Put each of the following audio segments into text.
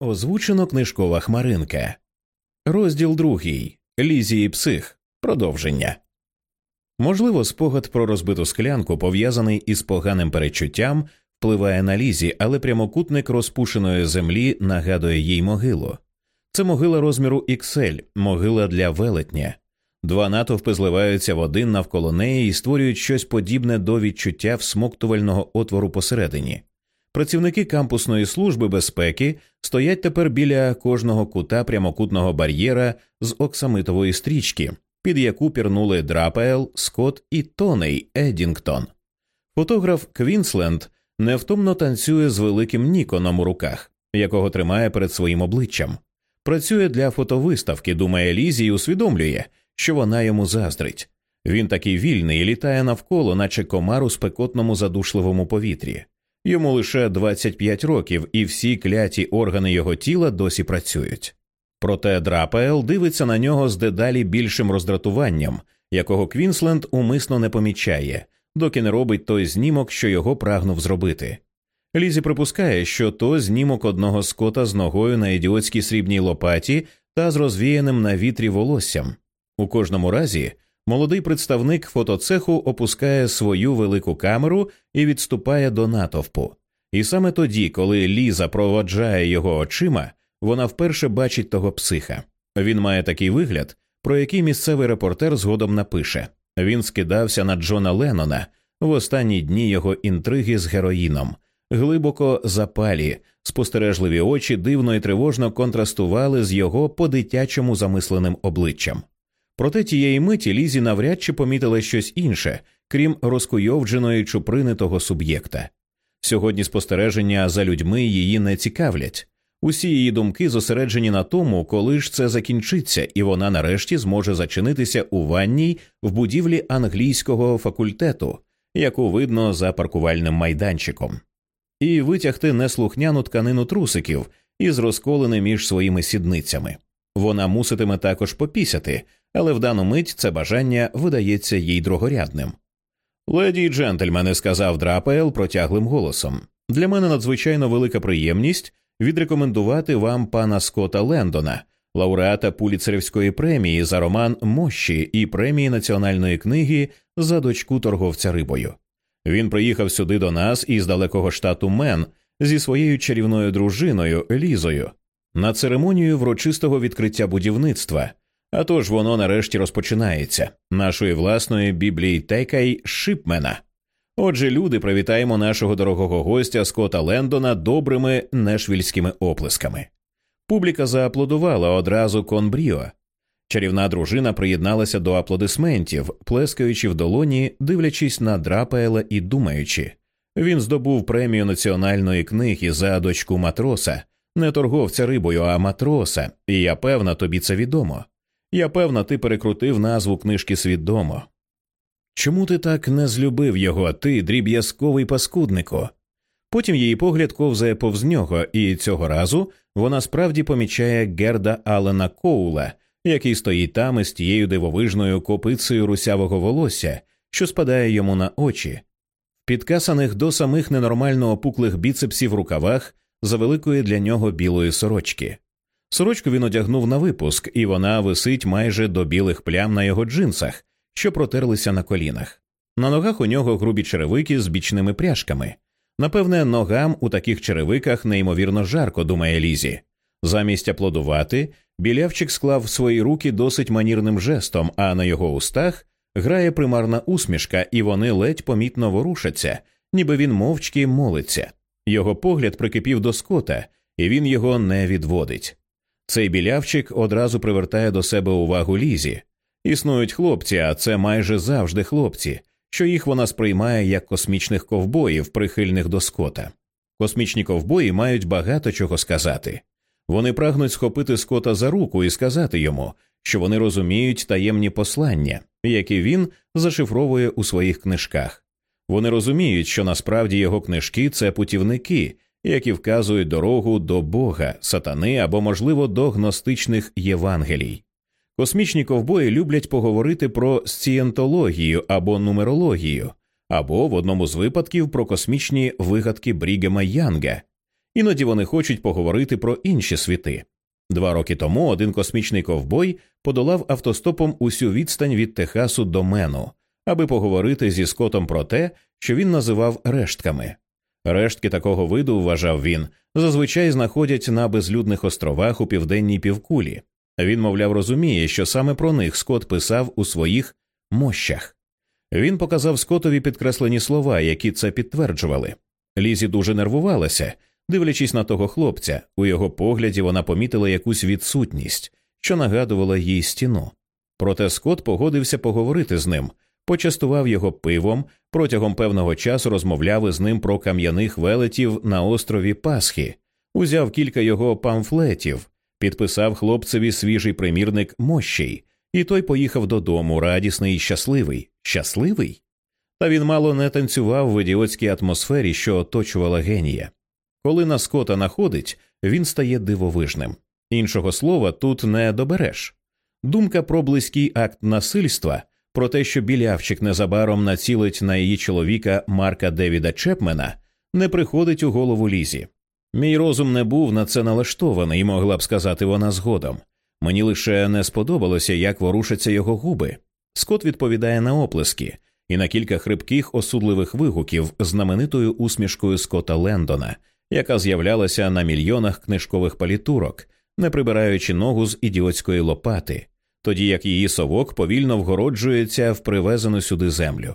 Озвучено книжкова хмаринка. Розділ другий. Лізі і псих. Продовження. Можливо, спогад про розбиту склянку, пов'язаний із поганим перечуттям, впливає на лізі, але прямокутник розпушеної землі нагадує їй могилу. Це могила розміру XL, могила для велетня. Два натовпи зливаються в один навколо неї і створюють щось подібне до відчуття всмоктувального отвору посередині. Працівники кампусної служби безпеки стоять тепер біля кожного кута прямокутного бар'єра з оксамитової стрічки, під яку пірнули Драпел, Скотт і Тоней Еддінгтон. Фотограф Квінсленд невтомно танцює з великим Ніконом у руках, якого тримає перед своїм обличчям. Працює для фотовиставки, думає Лізі і усвідомлює, що вона йому заздрить. Він такий вільний і літає навколо, наче комар у спекотному задушливому повітрі. Йому лише 25 років, і всі кляті органи його тіла досі працюють. Проте Драпел дивиться на нього з дедалі більшим роздратуванням, якого Квінсленд умисно не помічає, доки не робить той знімок, що його прагнув зробити. Лізі припускає, що то знімок одного Скота з ногою на ідіотській срібній лопаті та з розвіяним на вітрі волоссям. У кожному разі молодий представник фотоцеху опускає свою велику камеру і відступає до натовпу. І саме тоді, коли Ліза проводжає його очима, вона вперше бачить того психа. Він має такий вигляд, про який місцевий репортер згодом напише він скидався на Джона Леннона в останні дні його інтриги з героїном, глибоко запалі, спостережливі очі дивно і тривожно контрастували з його по дитячому замисленим обличчям. Проте тієї миті Лізі навряд чи помітила щось інше, крім розкуйовдженої чуприни того суб'єкта. Сьогодні спостереження за людьми її не цікавлять. Усі її думки зосереджені на тому, коли ж це закінчиться, і вона нарешті зможе зачинитися у ванній в будівлі англійського факультету, яку видно за паркувальним майданчиком, і витягти неслухняну тканину трусиків із розколени між своїми сідницями. Вона муситиме також попісяти, але в дану мить це бажання видається їй другорядним. Леді й джентльмени, сказав Драпел протяглим голосом. Для мене надзвичайно велика приємність відрекомендувати вам пана Скотта Лендона, лауреата Пуліцерівської премії за роман Мощі і премії національної книги за дочку торговця рибою. Він приїхав сюди до нас із далекого штату Мен зі своєю чарівною дружиною Лізою на церемонію врочистого відкриття будівництва. А тож воно нарешті розпочинається нашої власної бібліотека Шипмена. Отже, люди, привітаємо нашого дорогого гостя Скота Лендона добрими нешвільськими оплесками. Публіка зааплодувала одразу конбріо. Чарівна дружина приєдналася до аплодисментів, плескаючи в долоні, дивлячись на Драпаела і думаючи. Він здобув премію національної книги за дочку матроса, не торговця рибою, а матроса, і я певна, тобі це відомо. Я певна, ти перекрутив назву книжки свідомо. Чому ти так не злюбив його, ти, дріб'язковий паскуднику? Потім її погляд ковзає повз нього, і цього разу вона справді помічає Герда Алена Коула, який стоїть там із тією дивовижною копицею русявого волосся, що спадає йому на очі, підкасаних до самих ненормально опуклих біцепсів рукавах за великої для нього білої сорочки. Сорочку він одягнув на випуск, і вона висить майже до білих плям на його джинсах, що протерлися на колінах. На ногах у нього грубі черевики з бічними пряжками. Напевне, ногам у таких черевиках неймовірно жарко, думає Лізі. Замість аплодувати, білявчик склав свої руки досить манірним жестом, а на його устах грає примарна усмішка, і вони ледь помітно ворушаться, ніби він мовчки молиться. Його погляд прикипів до скота, і він його не відводить. Цей білявчик одразу привертає до себе увагу Лізі. Існують хлопці, а це майже завжди хлопці, що їх вона сприймає як космічних ковбоїв, прихильних до скота. Космічні ковбої мають багато чого сказати. Вони прагнуть схопити скота за руку і сказати йому, що вони розуміють таємні послання, які він зашифровує у своїх книжках. Вони розуміють, що насправді його книжки це путівники, які вказують дорогу до Бога, сатани або, можливо, до гностичних Євангелій. Космічні ковбої люблять поговорити про сцієнтологію або нумерологію, або в одному з випадків про космічні вигадки Брігема Янга. Іноді вони хочуть поговорити про інші світи. Два роки тому один космічний ковбой подолав автостопом усю відстань від Техасу до Мену, аби поговорити зі Скотом про те, що він називав рештками. Рештки такого виду, вважав він, зазвичай знаходять на безлюдних островах у південній півкулі. Він, мовляв, розуміє, що саме про них Скот писав у своїх мощах. Він показав Скотові підкреслені слова, які це підтверджували. Лізі дуже нервувалася, дивлячись на того хлопця, у його погляді вона помітила якусь відсутність, що нагадувала їй стіну. Проте Скот погодився поговорити з ним, почастував його пивом, протягом певного часу розмовляв із ним про кам'яних велетів на острові Пасхи, узяв кілька його памфлетів, підписав хлопцеві свіжий примірник мощей, і той поїхав додому, радісний і щасливий. Щасливий? Та він мало не танцював в ідіотській атмосфері, що оточувала генія. Коли на скота находить, він стає дивовижним. Іншого слова тут не добереш. Думка про близький акт насильства, про те, що білявчик незабаром націлить на її чоловіка Марка Девіда Чепмена, не приходить у голову лізі. Мій розум не був на це налаштований, могла б сказати вона згодом. Мені лише не сподобалося, як ворушаться його губи. Скот відповідає на оплески і на кілька хрипких осудливих вигуків знаменитою усмішкою Скота Лендона, яка з'являлася на мільйонах книжкових палітурок, не прибираючи ногу з ідіотської лопати, тоді як її совок повільно вгороджується в привезену сюди землю.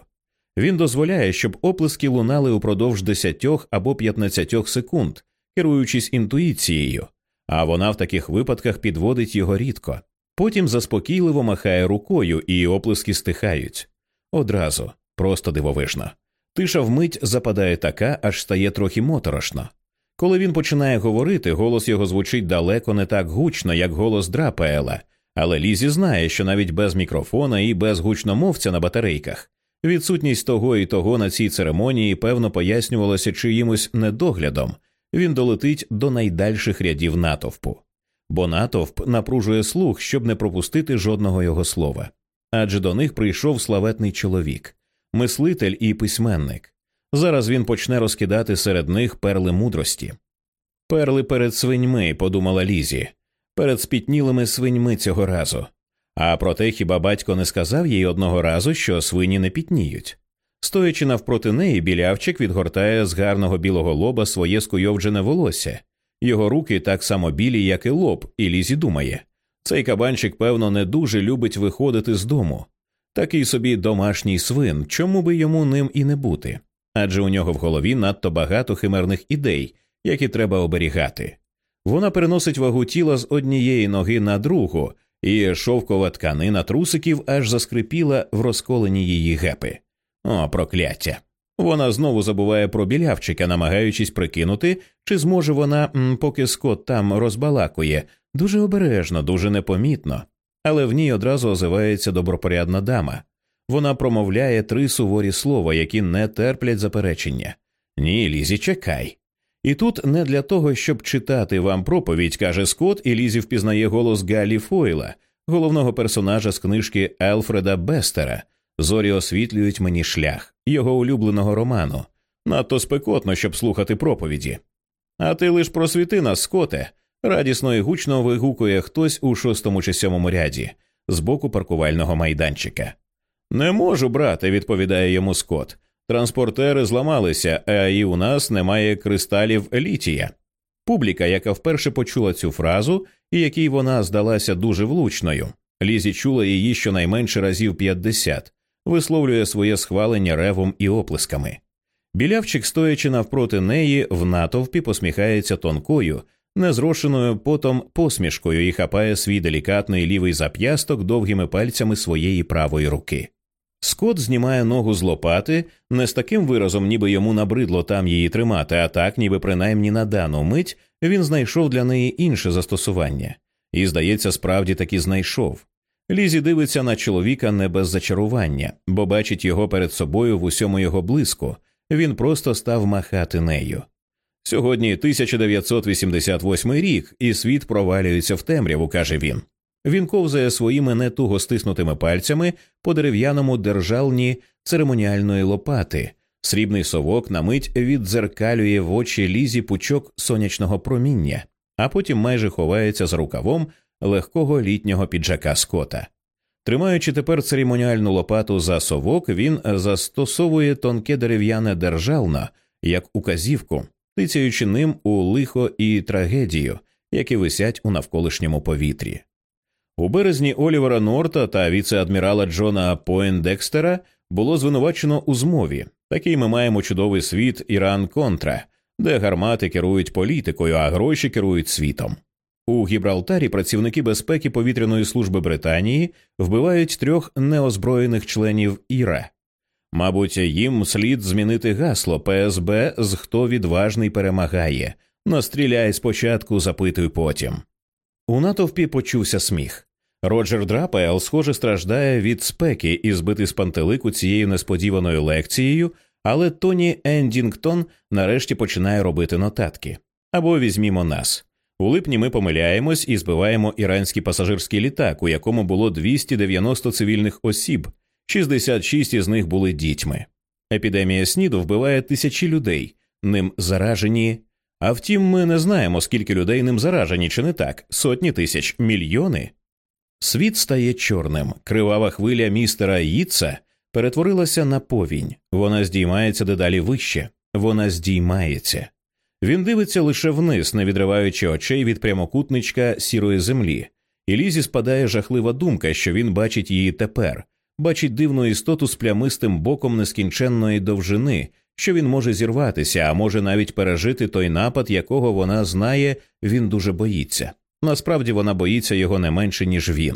Він дозволяє, щоб оплески лунали упродовж десятьох або п'ятнадцятьох секунд, керуючись інтуїцією, а вона в таких випадках підводить його рідко. Потім заспокійливо махає рукою, і оплески стихають. Одразу, просто дивовижно. Тиша вмить западає така, аж стає трохи моторошно. Коли він починає говорити, голос його звучить далеко не так гучно, як голос Драпаела, але Лізі знає, що навіть без мікрофона і без гучномовця на батарейках відсутність того і того на цій церемонії певно пояснювалася чиїмось недоглядом, він долетить до найдальших рядів натовпу, бо натовп напружує слух, щоб не пропустити жодного його слова. Адже до них прийшов славетний чоловік, мислитель і письменник. Зараз він почне розкидати серед них перли мудрості. Перли перед свиньми, подумала Лізі, перед спітнілими свиньми цього разу. А проте хіба батько не сказав їй одного разу, що свині не пітніють? Стоячи навпроти неї, білявчик відгортає з гарного білого лоба своє скуйовджене волосся, його руки так само білі, як і лоб, і Лізі думає цей кабанчик, певно, не дуже любить виходити з дому. Такий собі домашній свин, чому би йому ним і не бути? Адже у нього в голові надто багато химерних ідей, які треба оберігати. Вона переносить вагу тіла з однієї ноги на другу, і шовкова тканина трусиків аж заскрипіла в розколені її гепи. О, прокляття! Вона знову забуває про білявчика, намагаючись прикинути, чи зможе вона, поки скот там розбалакує, дуже обережно, дуже непомітно, але в ній одразу озивається добропорядна дама. Вона промовляє три суворі слова, які не терплять заперечення. Ні, Лізі, чекай. І тут не для того, щоб читати вам проповідь, каже Скот, і Лізі впізнає голос Галі Фойла, головного персонажа з книжки Елфреда Бестера. Зорі освітлюють мені шлях, його улюбленого роману. Надто спекотно, щоб слухати проповіді. А ти лиш просвіти нас, скоте, радісно і гучно вигукує хтось у шостому чи сьомому ряді з боку паркувального майданчика. Не можу, брате, відповідає йому Скот. Транспортери зламалися, а і у нас немає кристалів літія. Публіка, яка вперше почула цю фразу, і якій вона здалася дуже влучною, Лізі чула її щонайменше разів 50, висловлює своє схвалення ревом і оплесками. Білявчик, стоячи навпроти неї, в натовпі посміхається тонкою, незрошеною потом посмішкою і хапає свій делікатний лівий зап'ясток довгими пальцями своєї правої руки. Скот знімає ногу з лопати не з таким виразом, ніби йому набридло там її тримати, а так, ніби принаймні на дану мить він знайшов для неї інше застосування, і, здається, справді таки знайшов. Лізі дивиться на чоловіка не без зачарування, бо бачить його перед собою в усьому його блиску. Він просто став махати нею. Сьогодні 1988 рік, і світ провалюється в темряву, каже він. Він ковзає своїми не туго стиснутими пальцями по дерев'яному держалні церемоніальної лопати, Срібний совок на мить віддзеркалює в очі лізі пучок сонячного проміння, а потім майже ховається за рукавом легкого літнього піджака скота. Тримаючи тепер церемоніальну лопату за совок, він застосовує тонке дерев'яне держално як указівку, тицяючи ним у лихо і трагедію, які висять у навколишньому повітрі. У березні Олівера Норта та віце-адмірала Джона Поендекстера було звинувачено у змові. Такий ми маємо чудовий світ Іран Контра, де гармати керують політикою, а гроші керують світом. У Гібралтарі працівники безпеки повітряної служби Британії вбивають трьох неозброєних членів Іра. Мабуть, їм слід змінити гасло ПСБ з хто відважний перемагає. Настріляй спочатку, запитуй потім. У натовпі почувся сміх. Роджер Драпел, схоже, страждає від спеки і збитий з пантелику цією несподіваною лекцією, але Тоні Ендінгтон нарешті починає робити нотатки. Або візьмімо нас. У липні ми помиляємось і збиваємо іранський пасажирський літак, у якому було 290 цивільних осіб, 66 із них були дітьми. Епідемія СНІДу вбиває тисячі людей, ним заражені. А втім, ми не знаємо, скільки людей ним заражені, чи не так сотні тисяч, мільйони. Світ стає чорним. Кривава хвиля містера Їтса перетворилася на повінь. Вона здіймається дедалі вище, вона здіймається. Він дивиться лише вниз, не відриваючи очей від прямокутничка сірої землі, і лізі спадає жахлива думка, що він бачить її тепер, бачить дивну істоту з плямистим боком нескінченної довжини, що він може зірватися, а може навіть пережити той напад, якого вона знає, він дуже боїться. Насправді вона боїться його не менше, ніж він,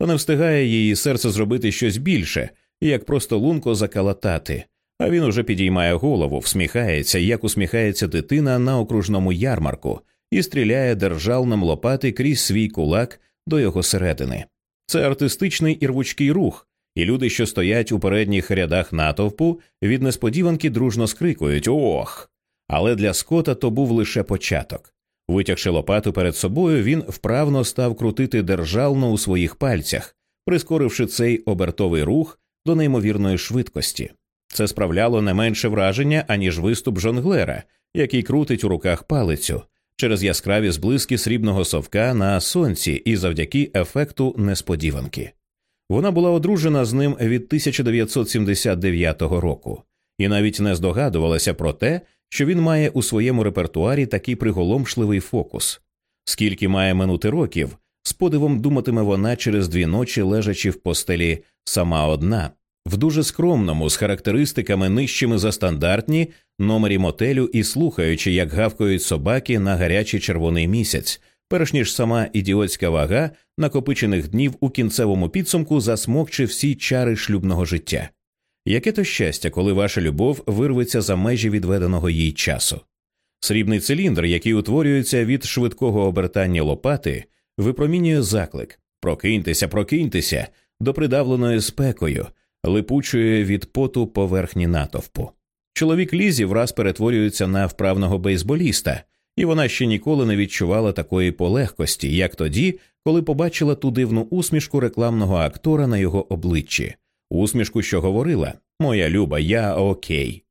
та не встигає її серце зробити щось більше, як просто лунко закалатати. А він уже підіймає голову, всміхається, як усміхається дитина на окружному ярмарку, і стріляє держалном лопати крізь свій кулак до його середини. Це артистичний і рвучкий рух, і люди, що стоять у передніх рядах натовпу, від несподіванки дружно скрикують Ох! Але для Скота то був лише початок. Витягши лопату перед собою, він вправно став крутити держално у своїх пальцях, прискоривши цей обертовий рух до неймовірної швидкості. Це справляло не менше враження, аніж виступ жонглера, який крутить у руках палицю через яскраві зблиски срібного совка на сонці і завдяки ефекту несподіванки. Вона була одружена з ним від 1979 року і навіть не здогадувалася про те, що він має у своєму репертуарі такий приголомшливий фокус. Скільки має минути років, з подивом думатиме вона через дві ночі, лежачи в постелі сама одна, в дуже скромному, з характеристиками нижчими за стандартні номері мотелю і слухаючи, як гавкають собаки на гарячий червоний місяць, перш ніж сама ідіотська вага накопичених днів у кінцевому підсумку засмокче всі чари шлюбного життя. Яке то щастя, коли ваша любов вирветься за межі відведеного їй часу? Срібний циліндр, який утворюється від швидкого обертання лопати, випромінює заклик прокиньтеся, прокиньтеся до придавленої спекою, липучої від поту поверхні натовпу. Чоловік Лізі враз перетворюється на вправного бейсболіста, і вона ще ніколи не відчувала такої полегкості, як тоді, коли побачила ту дивну усмішку рекламного актора на його обличчі, усмішку, що говорила Моя люба, я окей.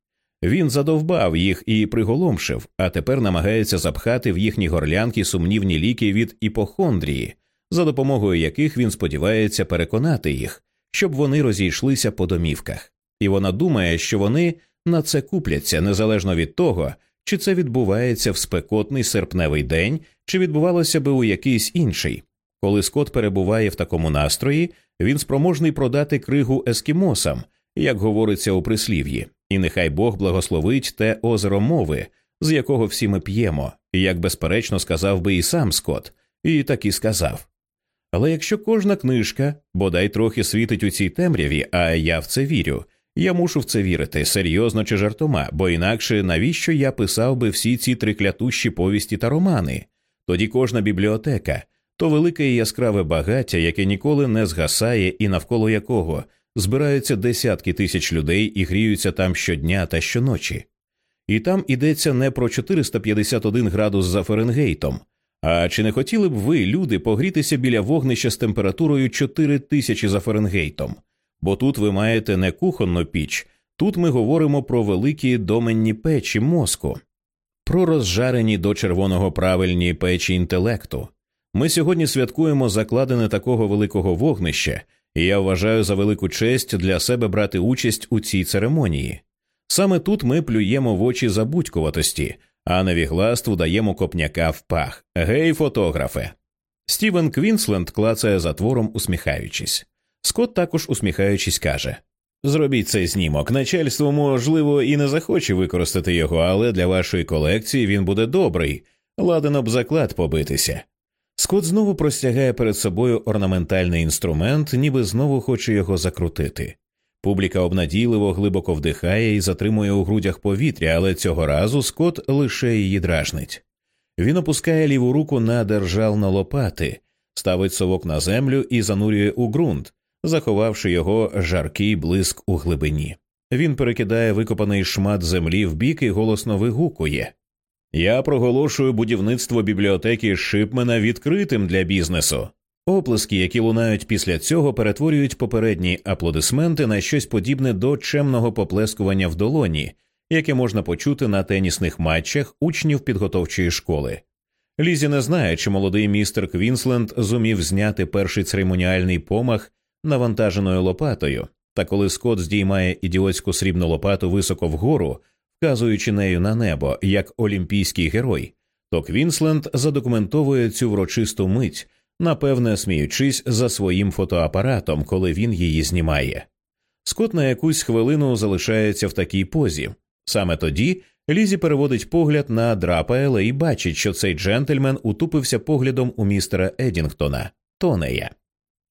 Він задовбав їх і приголомшив, а тепер намагається запхати в їхні горлянки сумнівні ліки від іпохондрії, за допомогою яких він сподівається переконати їх, щоб вони розійшлися по домівках. І вона думає, що вони на це купляться незалежно від того, чи це відбувається в спекотний серпневий день, чи відбувалося би у якийсь інший. Коли Скот перебуває в такому настрої, він спроможний продати кригу ескімосам, як говориться у прислів'ї, і нехай Бог благословить те озеро мови, з якого всі ми п'ємо, як безперечно сказав би і сам Скот, і так і сказав. Але якщо кожна книжка бодай трохи світить у цій темряві, а я в це вірю, я мушу в це вірити серйозно чи жартома, бо інакше навіщо я писав би всі ці триклятущі повісті та романи? Тоді кожна бібліотека то велике і яскраве багаття, яке ніколи не згасає, і навколо якого збираються десятки тисяч людей і гріються там щодня та щоночі. І там ідеться не про 451 градус за Фаренгейтом. А чи не хотіли б ви, люди, погрітися біля вогнища з температурою 4 тисячі за Фаренгейтом? Бо тут ви маєте не кухонну піч, Тут ми говоримо про великі доменні печі мозку, про розжарені до червоного плавильні печі інтелекту. Ми сьогодні святкуємо закладення такого великого вогнища, і я вважаю за велику честь для себе брати участь у цій церемонії. Саме тут ми плюємо в очі забудькуватості, а невігластву даємо копняка в пах. Гей, фотографе. Стівен Квінсленд клацає затвором, усміхаючись. Скотт також усміхаючись, каже Зробіть цей знімок. Начальство, можливо, і не захоче використати його, але для вашої колекції він буде добрий. Ладен об заклад побитися. Скот знову простягає перед собою орнаментальний інструмент, ніби знову хоче його закрутити. Публіка обнадійливо глибоко вдихає і затримує у грудях повітря, але цього разу Скот лише її дражнить. Він опускає ліву руку на держал лопати, ставить совок на землю і занурює у ґрунт, заховавши його жаркий блиск у глибині. Він перекидає викопаний шмат землі в бік і голосно вигукує Я проголошую будівництво бібліотеки Шипмена відкритим для бізнесу. Оплески, які лунають після цього, перетворюють попередні аплодисменти на щось подібне до чемного поплескування в долоні, яке можна почути на тенісних матчах учнів підготовчої школи. Лізі не знає, чи молодий містер Квінсленд зумів зняти перший церемоніальний помах навантаженою лопатою, та коли Скот здіймає ідіотську срібну лопату високо вгору, вказуючи нею на небо як олімпійський герой, то Квінсленд задокументовує цю врочисту мить, напевне, сміючись за своїм фотоапаратом, коли він її знімає. Скот на якусь хвилину залишається в такій позі. Саме тоді Лізі переводить погляд на Драпаела і бачить, що цей джентльмен утупився поглядом у містера Едінгтона, Тонея.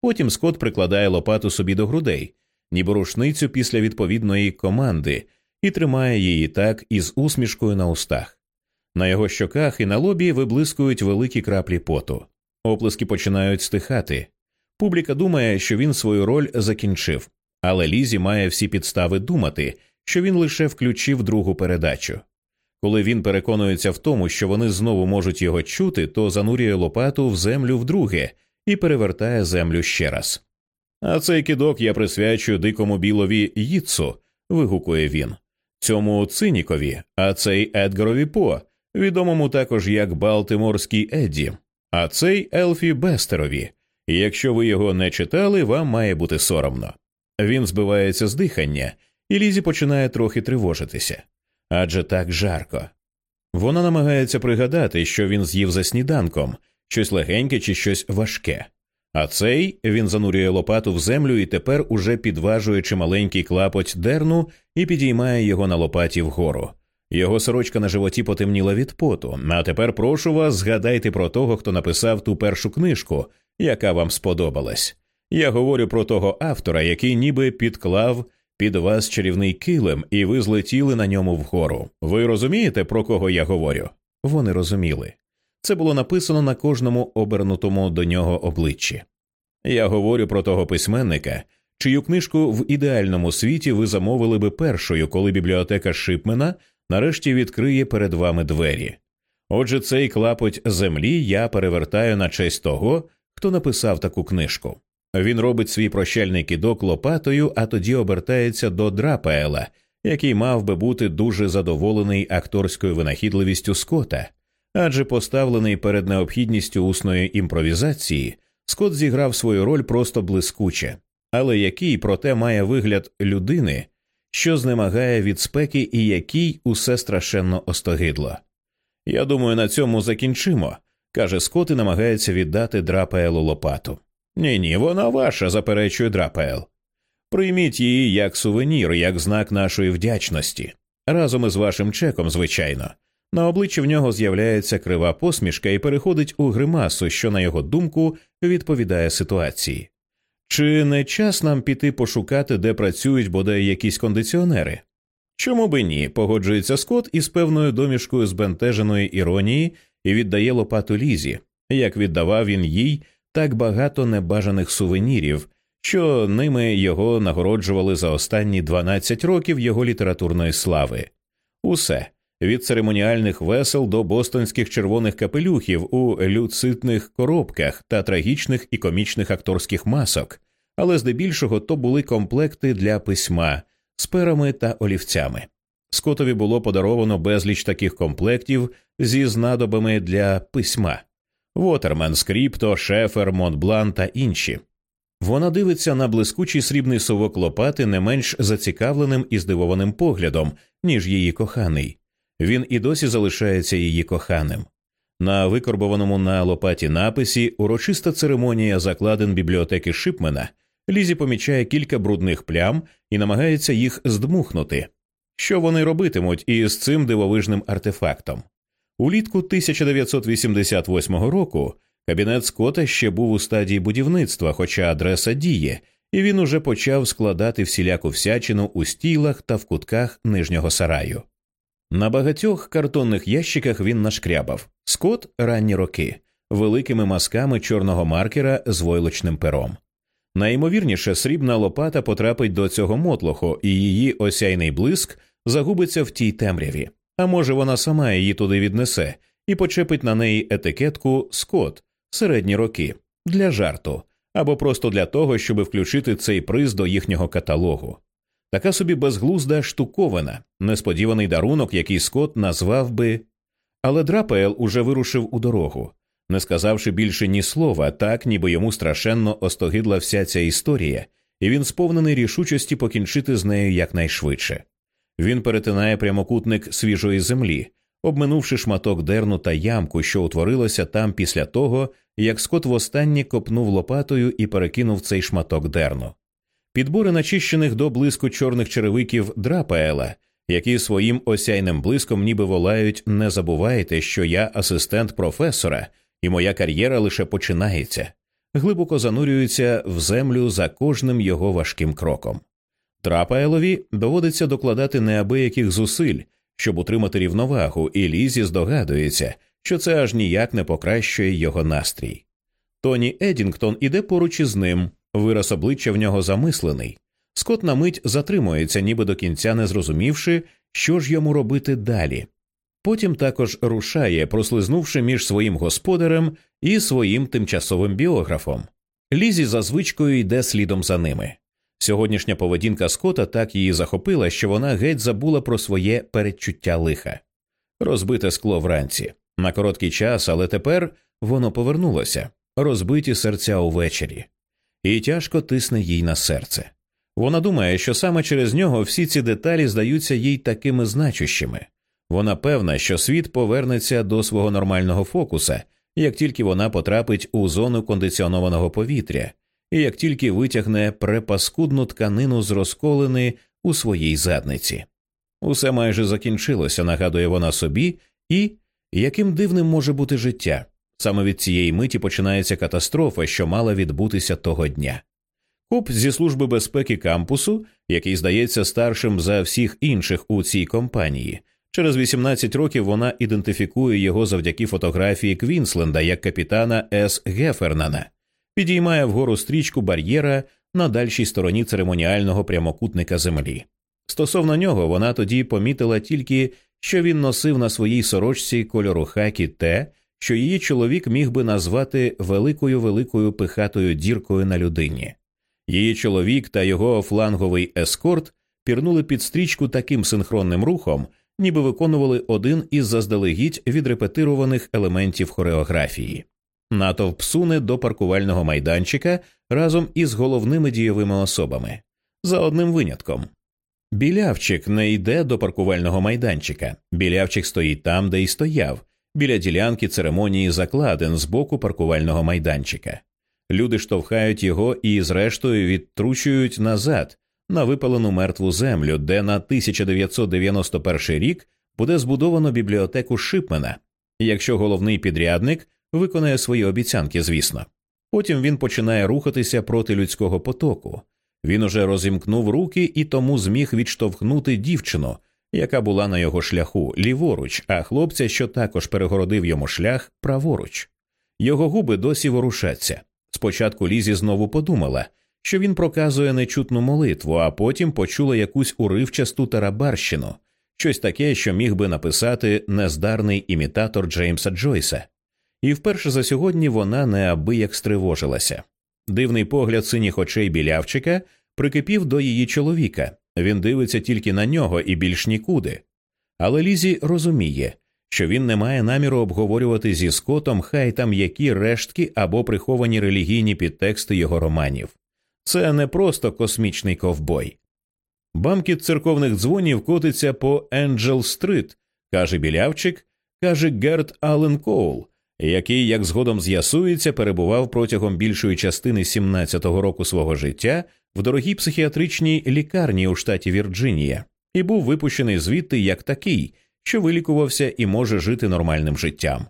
Потім Скот прикладає лопату собі до грудей, ніби рушницю після відповідної команди, і тримає її так із усмішкою на устах. На його щоках і на лобі виблискують великі краплі поту. Оплески починають стихати. Публіка думає, що він свою роль закінчив, але Лізі має всі підстави думати, що він лише включив другу передачу. Коли він переконується в тому, що вони знову можуть його чути, то занурює лопату в землю вдруге і перевертає землю ще раз. А цей кидок я присвячую дикому білові Їцу, вигукує він, цьому цинікові, а цей Едгарові По, відомому також як Балтиморський Едді, а цей Елфі Бестерові. Якщо ви його не читали, вам має бути соромно. Він збивається з дихання, і Лізі починає трохи тривожитися адже так жарко. Вона намагається пригадати, що він з'їв за сніданком, щось легеньке чи щось важке. А цей він занурює лопату в землю і тепер уже підважує чималенький клапоть дерну і підіймає його на лопаті вгору. Його сорочка на животі потемніла від поту. А тепер прошу вас, згадайте про того, хто написав ту першу книжку, яка вам сподобалась. Я говорю про того автора, який ніби підклав під вас чарівний килим, і ви злетіли на ньому вгору. Ви розумієте, про кого я говорю? Вони розуміли. Це було написано на кожному обернутому до нього обличчі. Я говорю про того письменника, чию книжку в ідеальному світі ви замовили би першою, коли бібліотека Шипмена нарешті відкриє перед вами двері. Отже, цей клапоть землі я перевертаю на честь того, хто написав таку книжку. Він робить свій прощальний кидок лопатою, а тоді обертається до Драпаела, який мав би бути дуже задоволений акторською винахідливістю Скота, адже поставлений перед необхідністю усної імпровізації, Скот зіграв свою роль просто блискуче, але який, проте, має вигляд людини, що знемагає від спеки і якій усе страшенно остогидло. Я думаю, на цьому закінчимо, каже Скот і намагається віддати Драпаелу лопату. Ні, ні, вона ваша, заперечує Драпел. Прийміть її як сувенір, як знак нашої вдячності. Разом із вашим чеком, звичайно. На обличчі в нього з'являється крива посмішка і переходить у гримасу, що, на його думку, відповідає ситуації. Чи не час нам піти пошукати, де працюють бодай якісь кондиціонери? Чому би ні? погоджується Скот із певною домішкою збентеженої іронії і віддає лопату лізі, як віддавав він їй так багато небажаних сувенірів, що ними його нагороджували за останні 12 років його літературної слави. Усе від церемоніальних весел до бостонських червоних капелюхів у люцитних коробках та трагічних і комічних акторських масок, але здебільшого то були комплекти для письма, з перами та олівцями. Скотові було подаровано безліч таких комплектів зі знадобами для письма Вотермен, Скріпто, Шефер, Монтблан та інші. Вона дивиться на блискучий срібний совок лопати не менш зацікавленим і здивованим поглядом, ніж її коханий. Він і досі залишається її коханим. На викорбованому на лопаті написі урочиста церемонія закладин бібліотеки Шипмена Лізі помічає кілька брудних плям і намагається їх здмухнути. Що вони робитимуть із цим дивовижним артефактом? Улітку 1988 року кабінет Скотта ще був у стадії будівництва, хоча адреса діє, і він уже почав складати всіляку всячину у стілах та в кутках нижнього сараю. На багатьох картонних ящиках він нашкрябав Скот ранні роки, великими мазками чорного маркера з войлочним пером. Найімовірніше, срібна лопата потрапить до цього мотлоху, і її осяйний блиск загубиться в тій темряві. А може, вона сама її туди віднесе і почепить на неї етикетку Скот середні роки для жарту або просто для того, щоб включити цей приз до їхнього каталогу. Така собі безглузда штуковина, несподіваний дарунок, який Скот назвав би. Але Драпел уже вирушив у дорогу, не сказавши більше ні слова, так ніби йому страшенно остогидла вся ця історія, і він сповнений рішучості покінчити з нею якнайшвидше. Він перетинає прямокутник свіжої землі, обминувши шматок дерну та ямку, що утворилося там після того, як Скот востаннє копнув лопатою і перекинув цей шматок дерну. Підбори начищених до блиску чорних черевиків драпаела, які своїм осяйним блиском ніби волають не забувайте, що я асистент професора, і моя кар'єра лише починається, глибоко занурюються в землю за кожним його важким кроком. Трапаелові доводиться докладати неабияких зусиль, щоб утримати рівновагу, і Лізі здогадується, що це аж ніяк не покращує його настрій. Тоні Едінгтон іде поруч із ним, вираз обличчя в нього замислений. Скот на мить затримується, ніби до кінця не зрозумівши, що ж йому робити далі. Потім також рушає, прослизнувши між своїм господарем і своїм тимчасовим біографом. Лізі за звичкою йде слідом за ними. Сьогоднішня поведінка Скота так її захопила, що вона геть забула про своє передчуття лиха. Розбите скло вранці. На короткий час, але тепер воно повернулося, розбиті серця увечері, і тяжко тисне їй на серце. Вона думає, що саме через нього всі ці деталі здаються їй такими значущими. Вона певна, що світ повернеться до свого нормального фокуса, як тільки вона потрапить у зону кондиціонованого повітря, і як тільки витягне препаскудну тканину з розколини у своїй задниці. Усе майже закінчилося, нагадує вона собі, і яким дивним може бути життя. Саме від цієї миті починається катастрофа, що мала відбутися того дня. Коп зі служби безпеки кампусу, який здається старшим за всіх інших у цій компанії, через 18 років вона ідентифікує його завдяки фотографії Квінсленда як капітана С. Гефернана, підіймає вгору стрічку бар'єра на дальшій стороні церемоніального прямокутника землі. Стосовно нього вона тоді помітила тільки, що він носив на своїй сорочці кольору хакі те, що її чоловік міг би назвати великою великою пихатою діркою на людині. Її чоловік та його фланговий ескорт пірнули під стрічку таким синхронним рухом, ніби виконували один із заздалегідь відрепетированих елементів хореографії. Натовп суне до паркувального майданчика разом із головними дійовими особами, за одним винятком. Білявчик не йде до паркувального майданчика. Білявчик стоїть там, де й стояв, біля ділянки церемонії закладен з боку паркувального майданчика. Люди штовхають його і, зрештою, відтручують назад на випалену мертву землю, де на 1991 рік буде збудовано бібліотеку Шипмена, якщо головний підрядник виконає свої обіцянки, звісно. Потім він починає рухатися проти людського потоку. Він уже розімкнув руки і тому зміг відштовхнути дівчину, яка була на його шляху ліворуч, а хлопця, що також перегородив йому шлях, праворуч. Його губи досі ворушаться. Спочатку Лізі знову подумала, що він проказує нечутну молитву, а потім почула якусь уривчасту тарабарщину, щось таке, що міг би написати нездарний імітатор Джеймса Джойса. І вперше за сьогодні вона неабияк стривожилася. Дивний погляд синіх очей білявчика прикипів до її чоловіка, Він дивиться тільки на нього і більш нікуди. Але Лізі розуміє, що він не має наміру обговорювати зі Скотом хай там які рештки або приховані релігійні підтексти його романів. Це не просто космічний ковбой. Бамкіт церковних дзвонів котиться по Енджел Стрит, каже білявчик, каже Герт Аллен Коул, який, як згодом з'ясується, перебував протягом більшої частини 17-го року свого життя в дорогій психіатричній лікарні у штаті Вірджинія і був випущений звідти як такий, що вилікувався і може жити нормальним життям.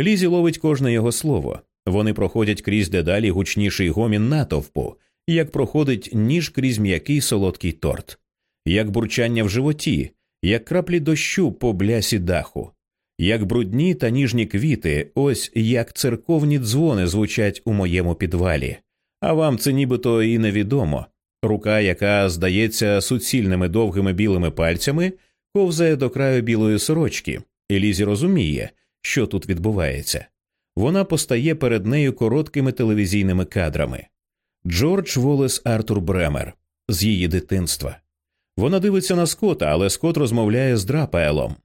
Лізі ловить кожне його слово. Вони проходять крізь дедалі гучніший гомін натовпу, як проходить ніж крізь м'який солодкий торт, як бурчання в животі, як краплі дощу по блясі даху, як брудні та ніжні квіти, ось як церковні дзвони звучать у моєму підвалі. А вам це нібито і невідомо. Рука, яка здається суцільними довгими білими пальцями, ковзає до краю білої сорочки, і Лізі розуміє, що тут відбувається. Вона постає перед нею короткими телевізійними кадрами. Джордж Волес Артур Бремер з її дитинства. Вона дивиться на Скота, але Скот розмовляє з Драпаелом.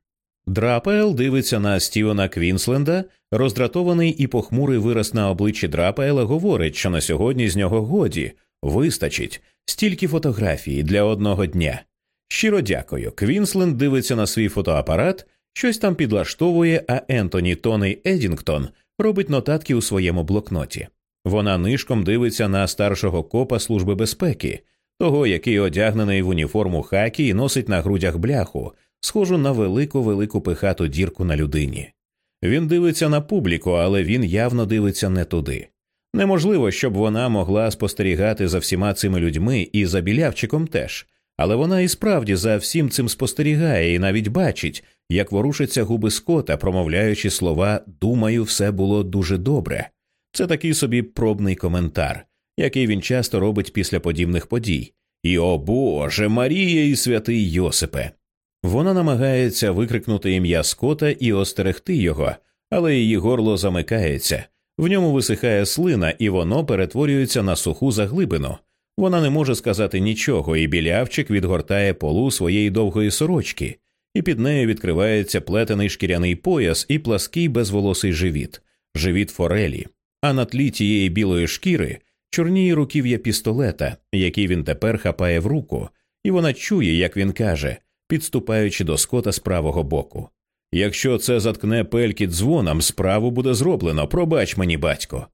Драпаел дивиться на Стівена Квінсленда, роздратований і похмурий вираз на обличчі Драпаела говорить, що на сьогодні з нього годі вистачить стільки фотографій для одного дня. Щиро дякую. Квінсленд дивиться на свій фотоапарат, щось там підлаштовує, а Ентоні Тоней Едінгтон робить нотатки у своєму блокноті. Вона нишком дивиться на старшого копа Служби безпеки, того, який одягнений в уніформу хакі і носить на грудях бляху, схожу на велику велику пихату дірку на людині. Він дивиться на публіку, але він явно дивиться не туди. Неможливо, щоб вона могла спостерігати за всіма цими людьми і за білявчиком теж, але вона і справді за всім цим спостерігає і навіть бачить, як ворушаться губи скота, промовляючи слова Думаю, все було дуже добре. Це такий собі пробний коментар, який він часто робить після подібних подій. І о Боже, Марія і святий Йосипе. Вона намагається викрикнути ім'я Скота і остерегти його, але її горло замикається, в ньому висихає слина, і воно перетворюється на суху заглибину. Вона не може сказати нічого, і білявчик відгортає полу своєї довгої сорочки, і під нею відкривається плетений шкіряний пояс і плаский безволосий живіт, живіт форелі, а на тлі тієї білої шкіри чорніє руків'я пістолета, який він тепер хапає в руку, і вона чує, як він каже, підступаючи до скота з правого боку. Якщо це заткне пельки дзвоном, справу буде зроблено, пробач мені, батько.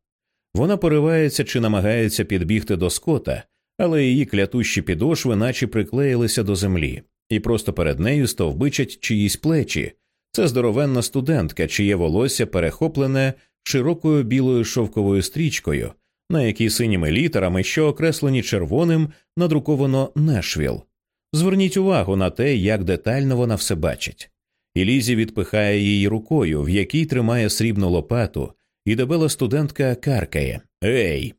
Вона поривається чи намагається підбігти до скота, але її клятущі підошви наче приклеїлися до землі, і просто перед нею стовбичать чиїсь плечі. Це здоровенна студентка, чиє волосся перехоплене широкою білою шовковою стрічкою, на якій синіми літерами, що окреслені червоним, надруковано Нешвіл. Зверніть увагу на те, як детально вона все бачить. І Лізі відпихає її рукою, в якій тримає срібну лопату, і дебела студентка каркає Ей.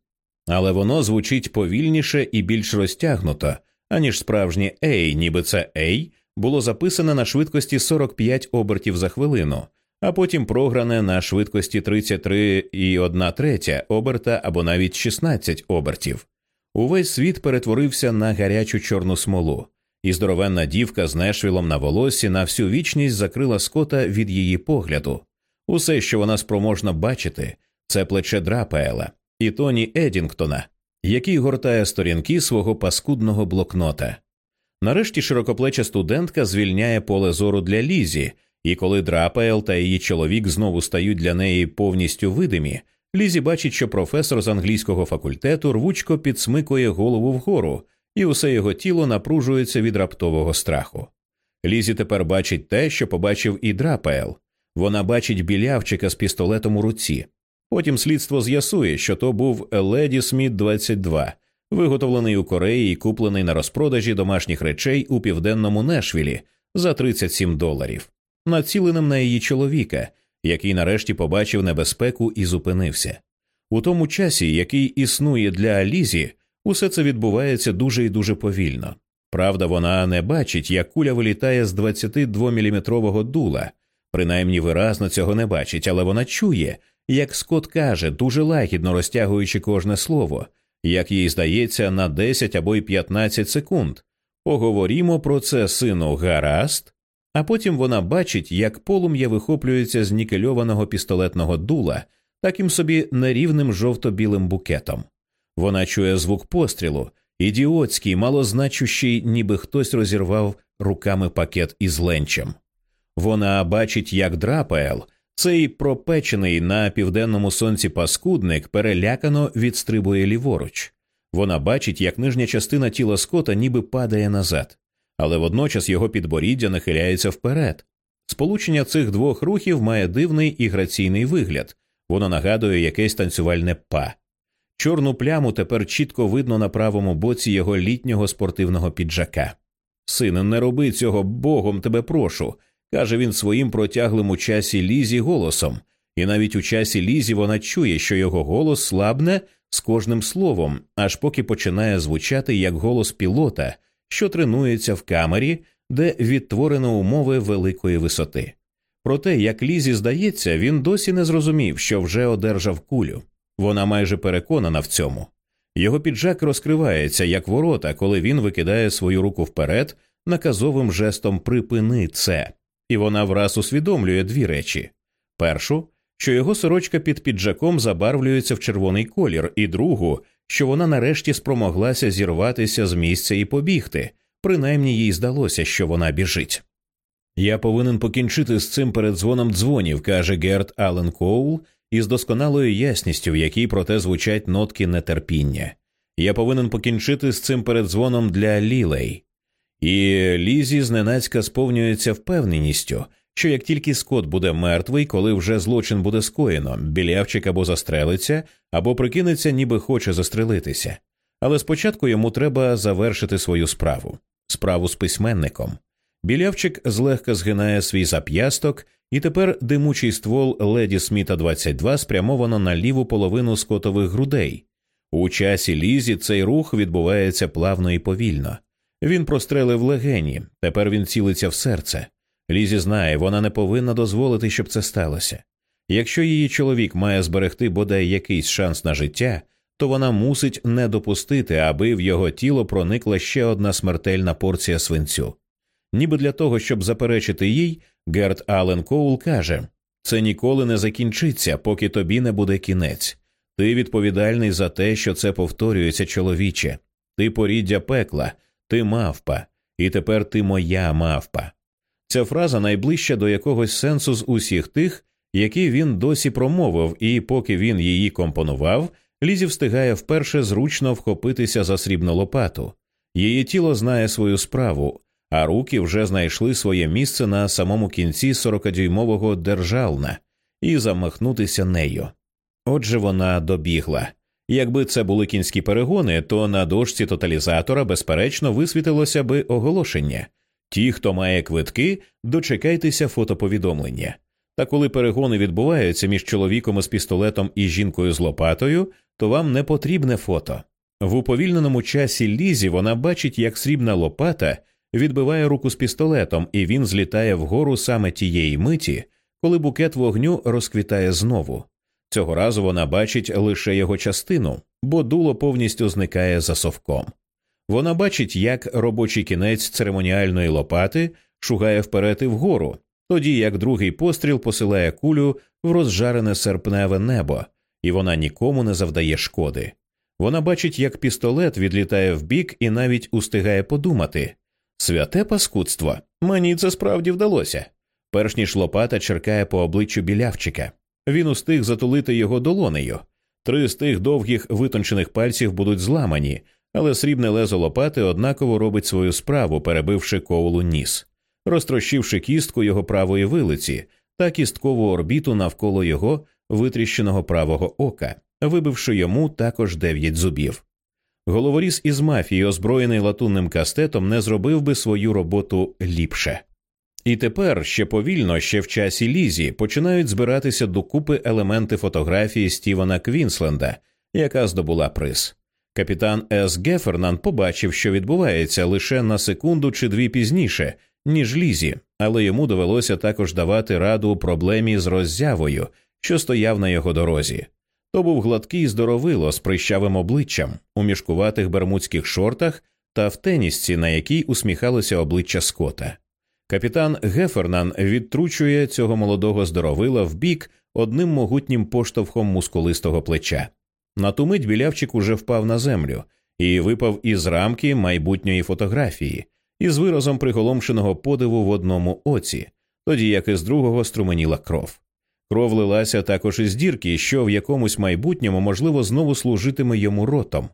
Але воно звучить повільніше і більш розтягнуто, аніж справжнє Ей, ніби це Ей було записане на швидкості 45 обертів за хвилину, а потім програне на швидкості 33,1 третя оберта або навіть 16 обертів. Увесь світ перетворився на гарячу чорну смолу, і здоровенна дівка з нешвілом на волосі на всю вічність закрила скота від її погляду. Усе, що вона спроможна бачити, це плече Драпаела і Тоні Едінгтона, який гортає сторінки свого паскудного блокнота. Нарешті широкоплеча студентка звільняє поле зору для Лізі, і коли Драпаел та її чоловік знову стають для неї повністю видимі, Лізі бачить, що професор з англійського факультету рвучко підсмикує голову вгору, і усе його тіло напружується від раптового страху. Лізі тепер бачить те, що побачив і Драпаел. Вона бачить білявчика з пістолетом у руці. Потім слідство з'ясує, що то був Леді Сміт 22, виготовлений у Кореї і куплений на розпродажі домашніх речей у південному Нешвілі за 37 доларів, націленим на її чоловіка, який нарешті побачив небезпеку і зупинився. У тому часі, який існує для Лізі, усе це відбувається дуже і дуже повільно. Правда, вона не бачить, як куля вилітає з 22-мм дула, принаймні виразно цього не бачить, але вона чує, як Скот каже, дуже лагідно розтягуючи кожне слово, як їй здається, на 10 або й 15 секунд. Поговорімо про це, сину, гаразд. А потім вона бачить, як полум'я вихоплюється з нікельованого пістолетного дула, таким собі нерівним жовто-білим букетом. Вона чує звук пострілу, ідіотський, малозначущий, ніби хтось розірвав руками пакет із ленчем. Вона бачить, як драпаел, цей пропечений на південному сонці паскудник, перелякано відстрибує ліворуч. Вона бачить, як нижня частина тіла скота ніби падає назад, але водночас його підборіддя нахиляється вперед. Сполучення цих двох рухів має дивний і граційний вигляд, воно нагадує якесь танцювальне па. Чорну пляму тепер чітко видно на правому боці його літнього спортивного піджака. Сине, не роби цього богом тебе прошу, каже він своїм протяглим у часі лізі голосом, і навіть у часі лізі вона чує, що його голос слабне з кожним словом, аж поки починає звучати як голос пілота, що тренується в камері, де відтворено умови великої висоти. Проте, як лізі здається, він досі не зрозумів, що вже одержав кулю. Вона майже переконана в цьому. Його піджак розкривається як ворота, коли він викидає свою руку вперед наказовим жестом припини це, і вона враз усвідомлює дві речі: першу, що його сорочка під піджаком забарвлюється в червоний колір, і другу, що вона нарешті спромоглася зірватися з місця і побігти, принаймні їй здалося, що вона біжить. Я повинен покінчити з цим перед дзвоном дзвонів, каже Герт Аллен Коул із досконалою ясністю, в якій проте звучать нотки нетерпіння. Я повинен покінчити з цим передзвоном для лілей. І Лізі зненацька сповнюється впевненістю, що як тільки Скот буде мертвий, коли вже злочин буде скоєно, білявчик або застрелиться, або прикинеться, ніби хоче застрелитися. Але спочатку йому треба завершити свою справу справу з письменником. Білявчик злегка згинає свій зап'ясток, і тепер димучий ствол леді Сміта 22 спрямовано на ліву половину скотових грудей. У часі лізі цей рух відбувається плавно і повільно. Він прострелив легені, тепер він цілиться в серце. Лізі знає, вона не повинна дозволити, щоб це сталося. Якщо її чоловік має зберегти бодай якийсь шанс на життя, то вона мусить не допустити, аби в його тіло проникла ще одна смертельна порція свинцю. Ніби для того, щоб заперечити їй, Герт Аллен Коул каже це ніколи не закінчиться, поки тобі не буде кінець. Ти відповідальний за те, що це повторюється чоловіче. Ти поріддя пекла, ти мавпа, і тепер ти моя мавпа. Ця фраза найближча до якогось сенсу з усіх тих, які він досі промовив, і поки він її компонував, Лізі встигає вперше зручно вхопитися за срібну лопату. Її тіло знає свою справу, а руки вже знайшли своє місце на самому кінці 40-дюймового держална і замахнутися нею. Отже, вона добігла. Якби це були кінські перегони, то на дошці тоталізатора, безперечно, висвітилося би оголошення ті, хто має квитки, дочекайтеся фотоповідомлення. Та коли перегони відбуваються між чоловіком із пістолетом і жінкою з лопатою, то вам не потрібне фото. В уповільненому часі лізі вона бачить, як срібна лопата відбиває руку з пістолетом, і він злітає вгору саме тієї миті, коли букет вогню розквітає знову. Цього разу вона бачить лише його частину, бо дуло повністю зникає за совком. Вона бачить, як робочий кінець церемоніальної лопати шугає вперед і вгору, тоді як другий постріл посилає кулю в розжарене серпневе небо, і вона нікому не завдає шкоди. Вона бачить, як пістолет відлітає вбік і навіть устигає подумати святе паскудство, мені це справді вдалося. Перш ніж лопата черкає по обличчю білявчика. Він устиг затулити його долонею. Три з тих довгих витончених пальців будуть зламані, але срібне лезо лопати однаково робить свою справу, перебивши коулу ніс, розтрощивши кістку його правої вилиці та кісткову орбіту навколо його витріщеного правого ока, вибивши йому також дев'ять зубів. Головоріз із мафії, озброєний латунним кастетом, не зробив би свою роботу ліпше. І тепер ще повільно, ще в часі лізі, починають збиратися докупи елементи фотографії Стівена Квінсленда, яка здобула приз. Капітан С. Гефернан побачив, що відбувається лише на секунду чи дві пізніше, ніж лізі, але йому довелося також давати раду проблемі з роззявою, що стояв на його дорозі. То був гладкий здоровило з прищавим обличчям у мішкуватих бермудських шортах та в тенісці, на якій усміхалося обличчя Скота. Капітан Гефернан відтручує цього молодого здоровила в бік одним могутнім поштовхом мускулистого плеча. На ту мить білявчик уже впав на землю і випав із рамки майбутньої фотографії із виразом приголомшеного подиву в одному оці, тоді як із другого струменіла кров. Кров лилася також із дірки, що в якомусь майбутньому, можливо, знову служитиме йому ротом.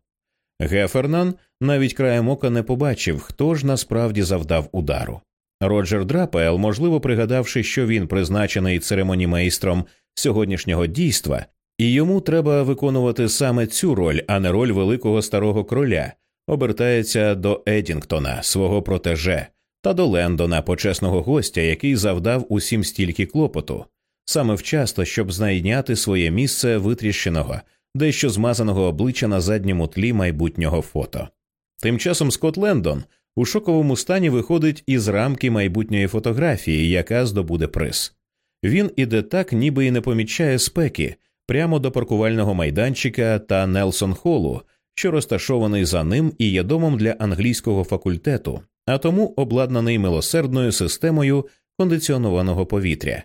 Гефернан навіть краєм ока не побачив, хто ж насправді завдав удару. Роджер Драпел, можливо, пригадавши, що він призначений церемонімейстром сьогоднішнього дійства, і йому треба виконувати саме цю роль, а не роль великого старого кроля, обертається до Едінгтона, свого протеже, та до Лендона, почесного гостя, який завдав усім стільки клопоту, саме вчасно, щоб знайняти своє місце витріщеного, дещо змазаного обличчя на задньому тлі майбутнього фото. Тим часом Скотт Лендон у шоковому стані виходить із рамки майбутньої фотографії, яка здобуде приз. Він іде так, ніби й не помічає спеки, прямо до паркувального майданчика та Нелсон Холу, що розташований за ним і є домом для англійського факультету, а тому обладнаний милосердною системою кондиціонованого повітря.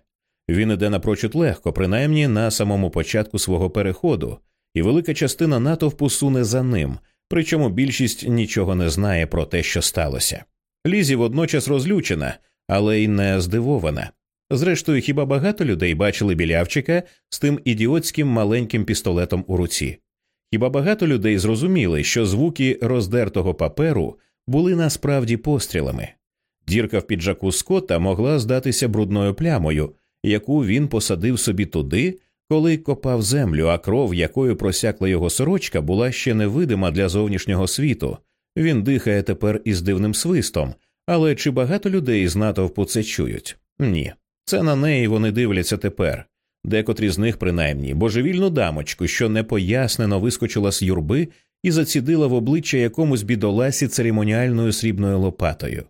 Він іде напрочуд легко, принаймні на самому початку свого переходу, і велика частина натовпу суне за ним, причому більшість нічого не знає про те, що сталося. Лізі водночас розлючена, але й не здивована. Зрештою, хіба багато людей бачили білявчика з тим ідіотським маленьким пістолетом у руці? Хіба багато людей зрозуміли, що звуки роздертого паперу були насправді пострілами? Дірка в піджаку Скотта могла здатися брудною плямою, яку він посадив собі туди, коли копав землю, а кров, якою просякла його сорочка, була ще невидима для зовнішнього світу. Він дихає тепер із дивним свистом, але чи багато людей з натовпу це чують? Ні. Це на неї вони дивляться тепер. Декотрі з них, принаймні, божевільну дамочку, що непояснено вискочила з юрби і зацідила в обличчя якомусь бідоласі церемоніальною срібною лопатою.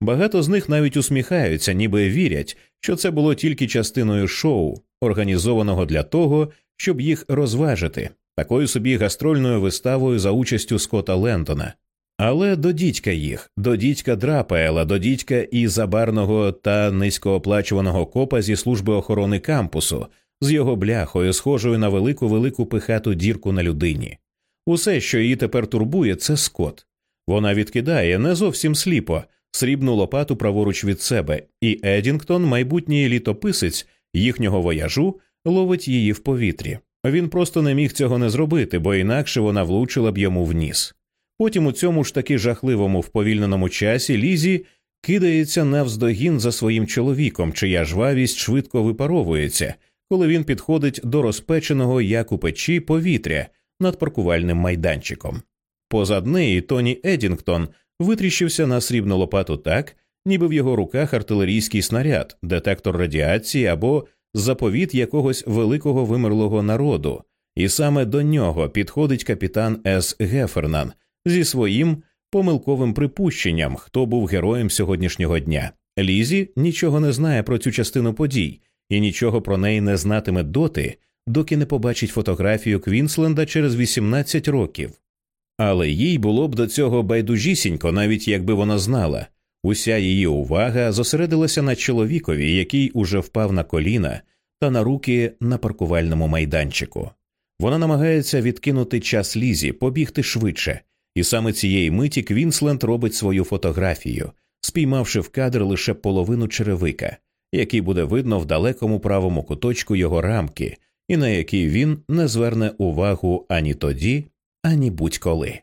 Багато з них навіть усміхаються, ніби вірять, що це було тільки частиною шоу, організованого для того, щоб їх розважити, такою собі гастрольною виставою за участю Скота Лентона. Але до дідька їх, до дідька Драпаела, до дідька і забарного та низькооплачуваного копа зі служби охорони кампусу, з його бляхою, схожою на велику велику пихату дірку на людині. Усе, що її тепер турбує, це скот. Вона відкидає не зовсім сліпо срібну лопату праворуч від себе, і Едінгтон, майбутній літописець їхнього вояжу, ловить її в повітрі. Він просто не міг цього не зробити, бо інакше вона влучила б йому в ніс. Потім у цьому ж таки жахливому вповільненому часі Лізі кидається навздогін за своїм чоловіком, чия жвавість швидко випаровується, коли він підходить до розпеченого як у печі повітря над паркувальним майданчиком. Позад неї Тоні Едінгтон витріщився на срібну лопату так, ніби в його руках артилерійський снаряд, детектор радіації або заповіт якогось великого вимерлого народу, і саме до нього підходить капітан С. Гефернан зі своїм помилковим припущенням, хто був героєм сьогоднішнього дня. Лізі нічого не знає про цю частину подій і нічого про неї не знатиме доти, доки не побачить фотографію Квінсленда через 18 років. Але їй було б до цього байдужісінько, навіть якби вона знала. Уся її увага зосередилася на чоловікові, який уже впав на коліна та на руки на паркувальному майданчику. Вона намагається відкинути час Лізі, побігти швидше, і саме цієї миті Квінсленд робить свою фотографію, спіймавши в кадр лише половину черевика, який буде видно в далекому правому куточку його рамки, і на який він не зверне увагу ані тоді, ані будь-коли.